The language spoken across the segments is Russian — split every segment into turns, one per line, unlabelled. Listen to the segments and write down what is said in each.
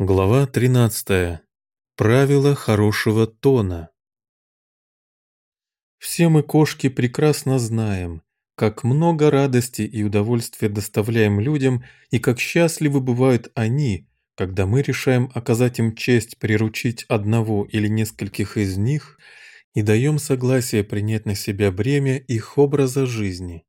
Глава 13. Правила хорошего тона. Все мы, кошки, прекрасно знаем, как много радости и удовольствия доставляем людям и как счастливы бывают они, когда мы решаем оказать им честь приручить одного или нескольких из них и даем согласие принять на себя бремя их образа жизни.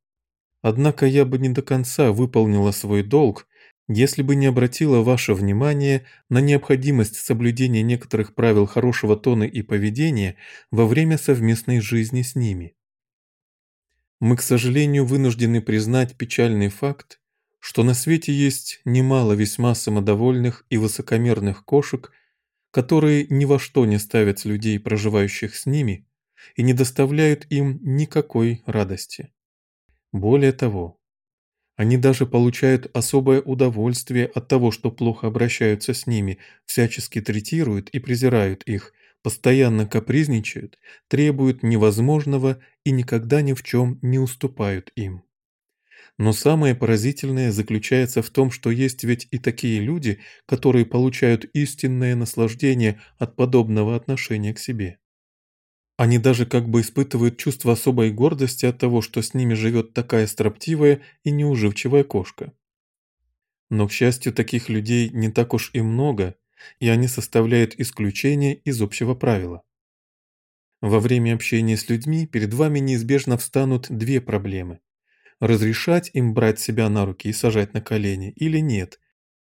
Однако я бы не до конца выполнила свой долг, если бы не обратила ваше внимание на необходимость соблюдения некоторых правил хорошего тона и поведения во время совместной жизни с ними. Мы, к сожалению, вынуждены признать печальный факт, что на свете есть немало весьма самодовольных и высокомерных кошек, которые ни во что не ставят людей, проживающих с ними, и не доставляют им никакой радости. Более того, они даже получают особое удовольствие от того, что плохо обращаются с ними, всячески третируют и презирают их, постоянно капризничают, требуют невозможного и никогда ни в чем не уступают им. Но самое поразительное заключается в том, что есть ведь и такие люди, которые получают истинное наслаждение от подобного отношения к себе. Они даже как бы испытывают чувство особой гордости от того, что с ними живет такая строптивая и неуживчивая кошка. Но, к счастью, таких людей не так уж и много, и они составляют исключение из общего правила. Во время общения с людьми перед вами неизбежно встанут две проблемы. Разрешать им брать себя на руки и сажать на колени или нет,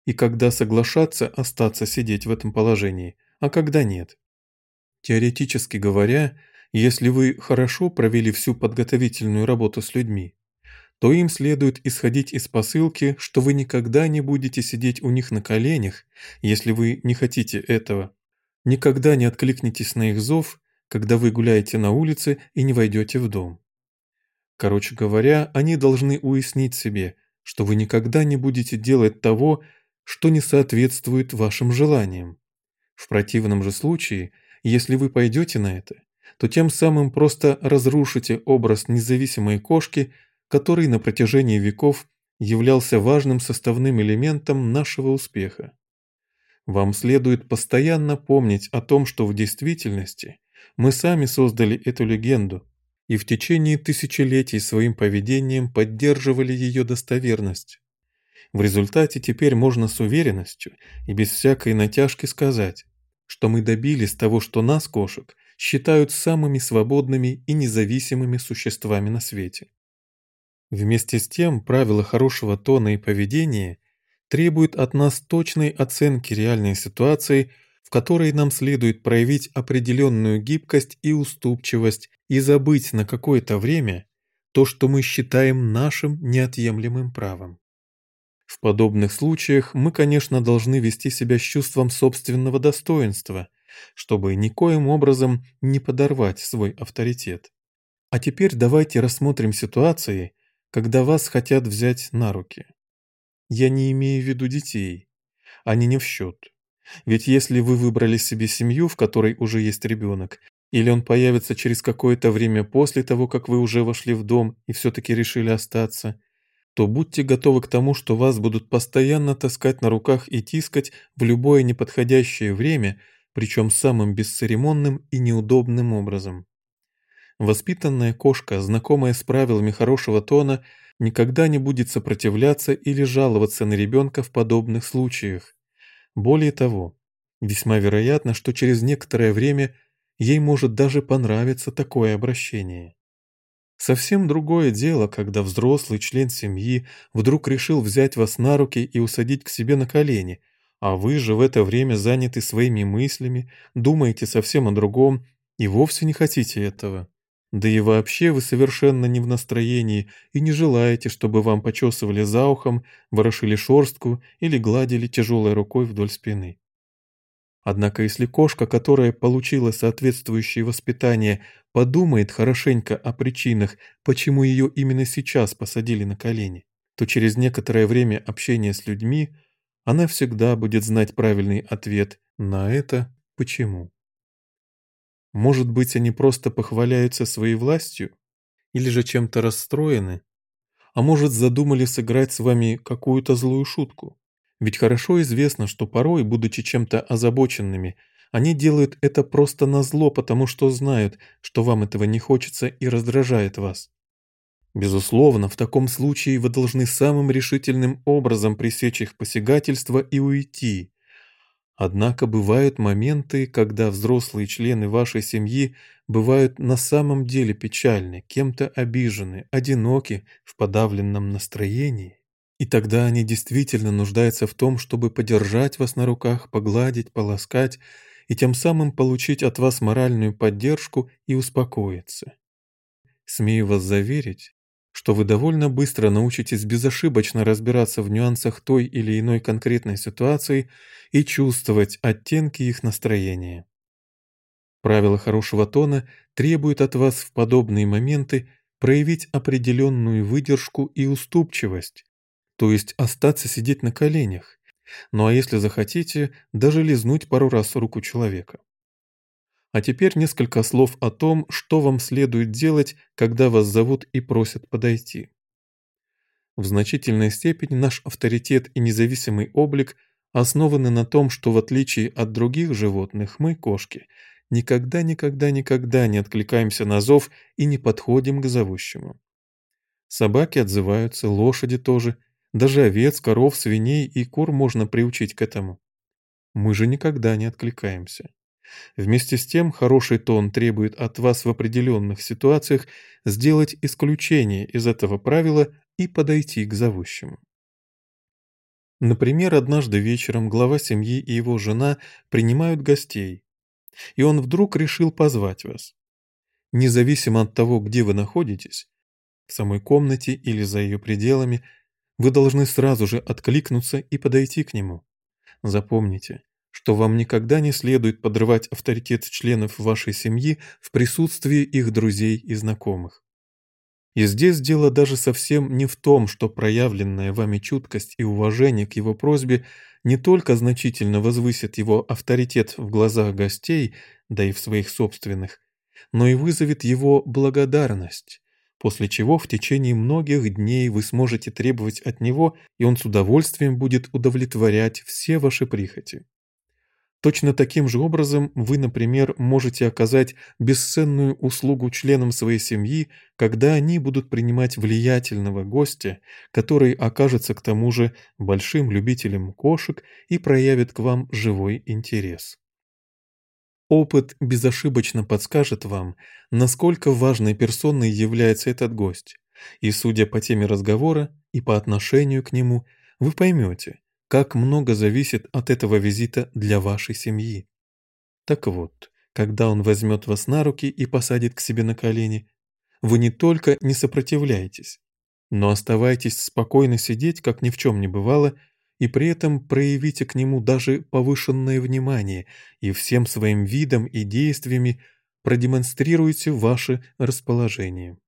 и когда соглашаться остаться сидеть в этом положении, а когда нет. Теоретически говоря, если вы хорошо провели всю подготовительную работу с людьми, то им следует исходить из посылки, что вы никогда не будете сидеть у них на коленях, если вы не хотите этого. Никогда не откликнитесь на их зов, когда вы гуляете на улице и не войдете в дом. Короче говоря, они должны уяснить себе, что вы никогда не будете делать того, что не соответствует вашим желаниям. В противном же случае если вы пойдете на это, то тем самым просто разрушите образ независимой кошки, который на протяжении веков являлся важным составным элементом нашего успеха. Вам следует постоянно помнить о том, что в действительности мы сами создали эту легенду и в течение тысячелетий своим поведением поддерживали ее достоверность. В результате теперь можно с уверенностью и без всякой натяжки сказать, что мы добились того, что нас, кошек, считают самыми свободными и независимыми существами на свете. Вместе с тем, правила хорошего тона и поведения требуют от нас точной оценки реальной ситуации, в которой нам следует проявить определенную гибкость и уступчивость и забыть на какое-то время то, что мы считаем нашим неотъемлемым правом. В подобных случаях мы, конечно, должны вести себя с чувством собственного достоинства, чтобы никоим образом не подорвать свой авторитет. А теперь давайте рассмотрим ситуации, когда вас хотят взять на руки. Я не имею в виду детей. Они не в счет. Ведь если вы выбрали себе семью, в которой уже есть ребенок, или он появится через какое-то время после того, как вы уже вошли в дом и все-таки решили остаться – то будьте готовы к тому, что вас будут постоянно таскать на руках и тискать в любое неподходящее время, причем самым бесцеремонным и неудобным образом. Воспитанная кошка, знакомая с правилами хорошего тона, никогда не будет сопротивляться или жаловаться на ребенка в подобных случаях. Более того, весьма вероятно, что через некоторое время ей может даже понравиться такое обращение. Совсем другое дело, когда взрослый член семьи вдруг решил взять вас на руки и усадить к себе на колени, а вы же в это время заняты своими мыслями, думаете совсем о другом и вовсе не хотите этого. Да и вообще вы совершенно не в настроении и не желаете, чтобы вам почесывали за ухом, ворошили шорстку или гладили тяжелой рукой вдоль спины. Однако если кошка, которая получила соответствующее воспитание, подумает хорошенько о причинах, почему ее именно сейчас посадили на колени, то через некоторое время общения с людьми она всегда будет знать правильный ответ на это «почему». Может быть, они просто похваляются своей властью? Или же чем-то расстроены? А может, задумали сыграть с вами какую-то злую шутку? Ведь хорошо известно, что порой, будучи чем-то озабоченными, они делают это просто назло, потому что знают, что вам этого не хочется и раздражает вас. Безусловно, в таком случае вы должны самым решительным образом пресечь их посягательство и уйти. Однако бывают моменты, когда взрослые члены вашей семьи бывают на самом деле печальны, кем-то обижены, одиноки, в подавленном настроении. И тогда они действительно нуждаются в том, чтобы подержать вас на руках, погладить, поласкать и тем самым получить от вас моральную поддержку и успокоиться. Смею вас заверить, что вы довольно быстро научитесь безошибочно разбираться в нюансах той или иной конкретной ситуации и чувствовать оттенки их настроения. Правила хорошего тона требуют от вас в подобные моменты проявить определенную выдержку и уступчивость, то есть остаться сидеть на коленях, ну а если захотите, даже лизнуть пару раз руку человека. А теперь несколько слов о том, что вам следует делать, когда вас зовут и просят подойти. В значительной степени наш авторитет и независимый облик основаны на том, что в отличие от других животных мы, кошки, никогда-никогда-никогда не откликаемся на зов и не подходим к зовущему. Собаки отзываются, лошади тоже, даже овец, коров, свиней и кур можно приучить к этому. Мы же никогда не откликаемся. Вместе с тем, хороший тон требует от вас в определенных ситуациях сделать исключение из этого правила и подойти к зовущему. Например, однажды вечером глава семьи и его жена принимают гостей, и он вдруг решил позвать вас. Независимо от того, где вы находитесь, в самой комнате или за ее пределами, вы должны сразу же откликнуться и подойти к нему. Запомните, что вам никогда не следует подрывать авторитет членов вашей семьи в присутствии их друзей и знакомых. И здесь дело даже совсем не в том, что проявленная вами чуткость и уважение к его просьбе не только значительно возвысит его авторитет в глазах гостей, да и в своих собственных, но и вызовет его благодарность, после чего в течение многих дней вы сможете требовать от него, и он с удовольствием будет удовлетворять все ваши прихоти. Точно таким же образом вы, например, можете оказать бесценную услугу членам своей семьи, когда они будут принимать влиятельного гостя, который окажется к тому же большим любителем кошек и проявит к вам живой интерес. Опыт безошибочно подскажет вам, насколько важной персоной является этот гость, и, судя по теме разговора и по отношению к нему, вы поймете, как много зависит от этого визита для вашей семьи. Так вот, когда он возьмет вас на руки и посадит к себе на колени, вы не только не сопротивляетесь, но оставайтесь спокойно сидеть, как ни в чем не бывало, и при этом проявите к нему даже повышенное внимание и всем своим видом и действиями продемонстрируйте ваше расположение.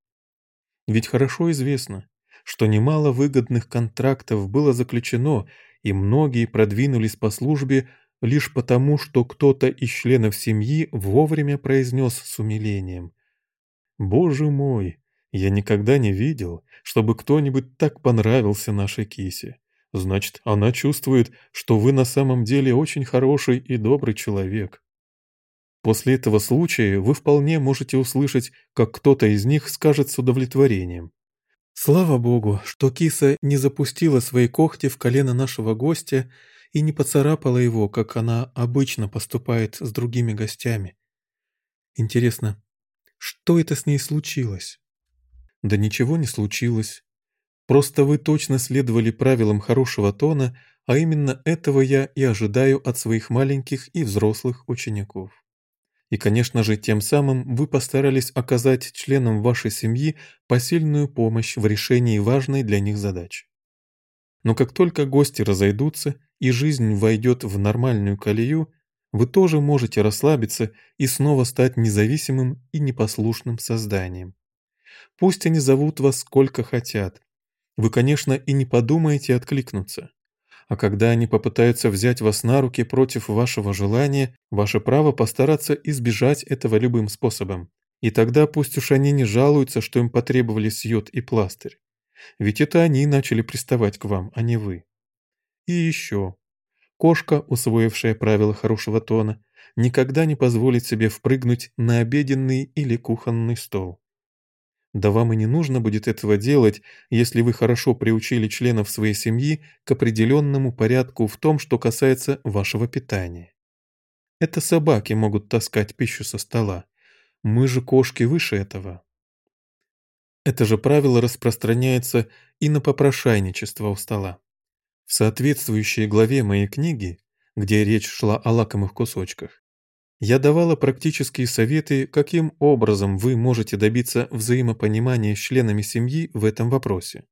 Ведь хорошо известно, что немало выгодных контрактов было заключено и многие продвинулись по службе лишь потому, что кто-то из членов семьи вовремя произнес с умилением. «Боже мой, я никогда не видел, чтобы кто-нибудь так понравился нашей кисе. Значит, она чувствует, что вы на самом деле очень хороший и добрый человек». После этого случая вы вполне можете услышать, как кто-то из них скажет с удовлетворением. Слава богу, что киса не запустила свои когти в колено нашего гостя и не поцарапала его, как она обычно поступает с другими гостями. Интересно, что это с ней случилось? Да ничего не случилось. Просто вы точно следовали правилам хорошего тона, а именно этого я и ожидаю от своих маленьких и взрослых учеников. И, конечно же, тем самым вы постарались оказать членам вашей семьи посильную помощь в решении важной для них задачи. Но как только гости разойдутся и жизнь войдет в нормальную колею, вы тоже можете расслабиться и снова стать независимым и непослушным созданием. Пусть они зовут вас сколько хотят. Вы, конечно, и не подумаете откликнуться. А когда они попытаются взять вас на руки против вашего желания, ваше право постараться избежать этого любым способом. И тогда пусть уж они не жалуются, что им потребовались йод и пластырь. Ведь это они начали приставать к вам, а не вы. И еще. Кошка, усвоившая правила хорошего тона, никогда не позволит себе впрыгнуть на обеденный или кухонный стол. Да вам и не нужно будет этого делать, если вы хорошо приучили членов своей семьи к определенному порядку в том, что касается вашего питания. Это собаки могут таскать пищу со стола. Мы же кошки выше этого. Это же правило распространяется и на попрошайничество у стола. В соответствующей главе моей книги, где речь шла о лакомых кусочках, я давала практические советы, каким образом вы можете добиться взаимопонимания с членами семьи в этом вопросе.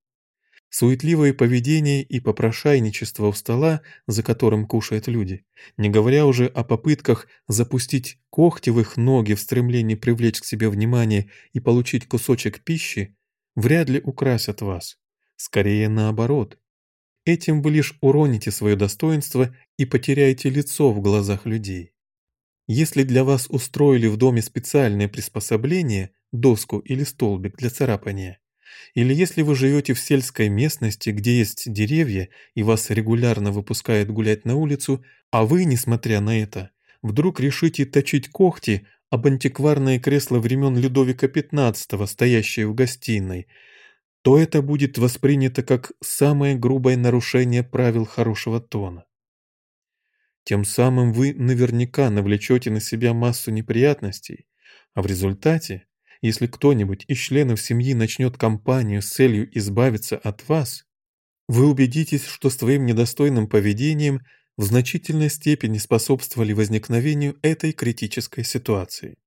Суетливое поведение и попрошайничество у стола, за которым кушают люди, не говоря уже о попытках запустить когти в их ноги в стремлении привлечь к себе внимание и получить кусочек пищи, вряд ли украсят вас. Скорее наоборот. Этим вы лишь уроните свое достоинство и потеряете лицо в глазах людей. Если для вас устроили в доме специальное приспособление, доску или столбик для царапания, или если вы живете в сельской местности, где есть деревья и вас регулярно выпускают гулять на улицу, а вы, несмотря на это, вдруг решите точить когти об антикварное кресло времен Людовика XV, стоящее в гостиной, то это будет воспринято как самое грубое нарушение правил хорошего тона. Тем самым вы наверняка навлечете на себя массу неприятностей, а в результате если кто-нибудь из членов семьи начнет кампанию с целью избавиться от вас, вы убедитесь, что своим недостойным поведением в значительной степени способствовали возникновению этой критической ситуации.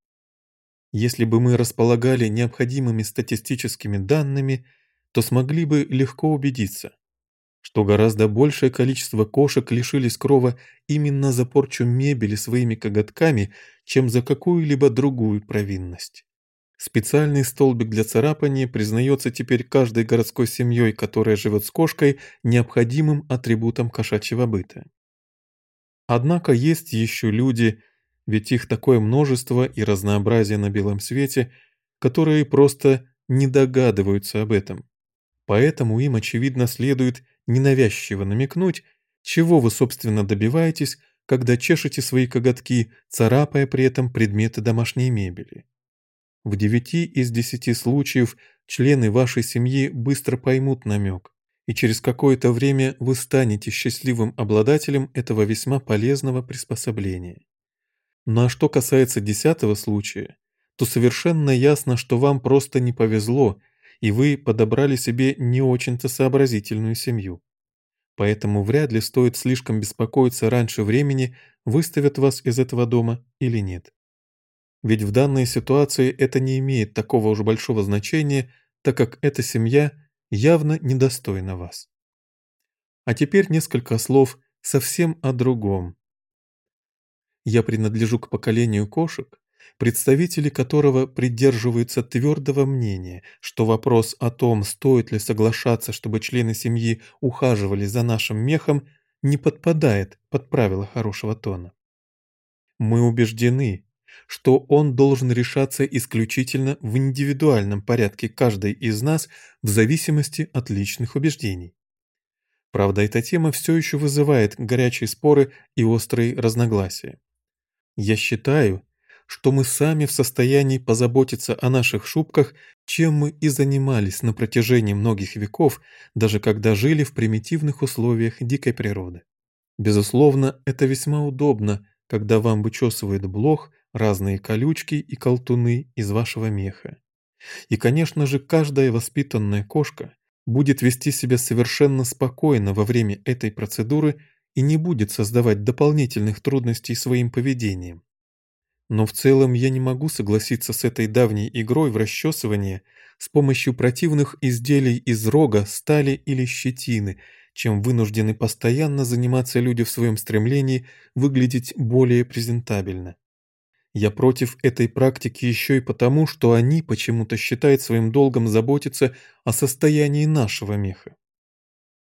Если бы мы располагали необходимыми статистическими данными, то смогли бы легко убедиться, что гораздо большее количество кошек лишились крова именно за порчу мебели своими коготками, чем за какую-либо другую провинность. Специальный столбик для царапания признается теперь каждой городской семьей, которая живет с кошкой, необходимым атрибутом кошачьего быта. Однако есть еще люди, ведь их такое множество и разнообразие на белом свете, которые просто не догадываются об этом. Поэтому им, очевидно, следует ненавязчиво намекнуть, чего вы, собственно, добиваетесь, когда чешете свои коготки, царапая при этом предметы домашней мебели. В девяти из десяти случаев члены вашей семьи быстро поймут намек, и через какое-то время вы станете счастливым обладателем этого весьма полезного приспособления. Ну а что касается десятого случая, то совершенно ясно, что вам просто не повезло, и вы подобрали себе не очень-то сообразительную семью. Поэтому вряд ли стоит слишком беспокоиться раньше времени, выставят вас из этого дома или нет. Ведь в данной ситуации это не имеет такого уж большого значения, так как эта семья явно недостойна вас. А теперь несколько слов совсем о другом. Я принадлежу к поколению кошек, представители которого придерживаются твердого мнения, что вопрос о том, стоит ли соглашаться, чтобы члены семьи ухаживали за нашим мехом, не подпадает под правила хорошего тона. Мы убеждены, что он должен решаться исключительно в индивидуальном порядке каждой из нас в зависимости от личных убеждений. Правда, эта тема все еще вызывает горячие споры и острые разногласия. Я считаю, что мы сами в состоянии позаботиться о наших шубках, чем мы и занимались на протяжении многих веков, даже когда жили в примитивных условиях дикой природы. Безусловно, это весьма удобно, когда вам вычесывает блох, разные колючки и колтуны из вашего меха. И, конечно же, каждая воспитанная кошка будет вести себя совершенно спокойно во время этой процедуры и не будет создавать дополнительных трудностей своим поведением. Но в целом я не могу согласиться с этой давней игрой в расчесывание с помощью противных изделий из рога, стали или щетины, чем вынуждены постоянно заниматься люди в своем стремлении выглядеть более презентабельно. Я против этой практики еще и потому, что они почему-то считают своим долгом заботиться о состоянии нашего меха.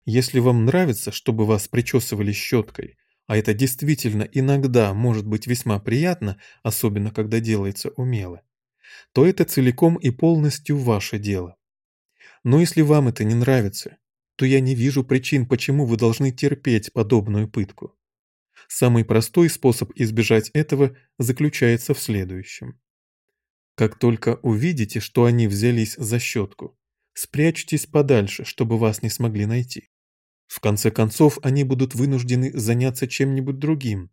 Если вам нравится, чтобы вас причесывали щеткой, а это действительно иногда может быть весьма приятно, особенно когда делается умело, то это целиком и полностью ваше дело. Но если вам это не нравится, то я не вижу причин, почему вы должны терпеть подобную пытку. Самый простой способ избежать этого заключается в следующем. Как только увидите, что они взялись за щетку, спрячьтесь подальше, чтобы вас не смогли найти. В конце концов, они будут вынуждены заняться чем-нибудь другим.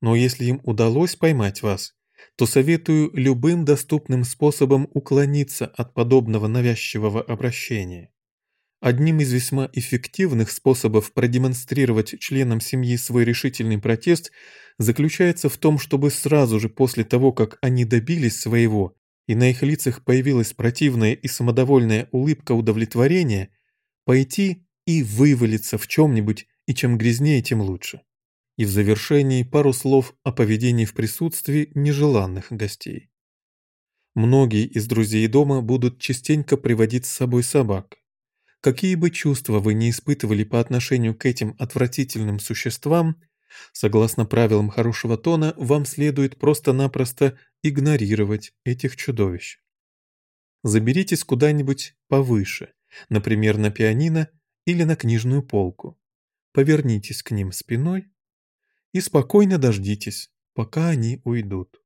Но если им удалось поймать вас, то советую любым доступным способом уклониться от подобного навязчивого обращения. Одним из весьма эффективных способов продемонстрировать членам семьи свой решительный протест заключается в том, чтобы сразу же после того, как они добились своего, и на их лицах появилась противная и самодовольная улыбка удовлетворения, пойти и вывалиться в чем-нибудь, и чем грязнее, тем лучше. И в завершении пару слов о поведении в присутствии нежеланных гостей. Многие из друзей дома будут частенько приводить с собой собак. Какие бы чувства вы не испытывали по отношению к этим отвратительным существам, согласно правилам хорошего тона, вам следует просто-напросто игнорировать этих чудовищ. Заберитесь куда-нибудь повыше, например, на пианино или на книжную полку. Повернитесь к ним спиной и спокойно дождитесь, пока они уйдут.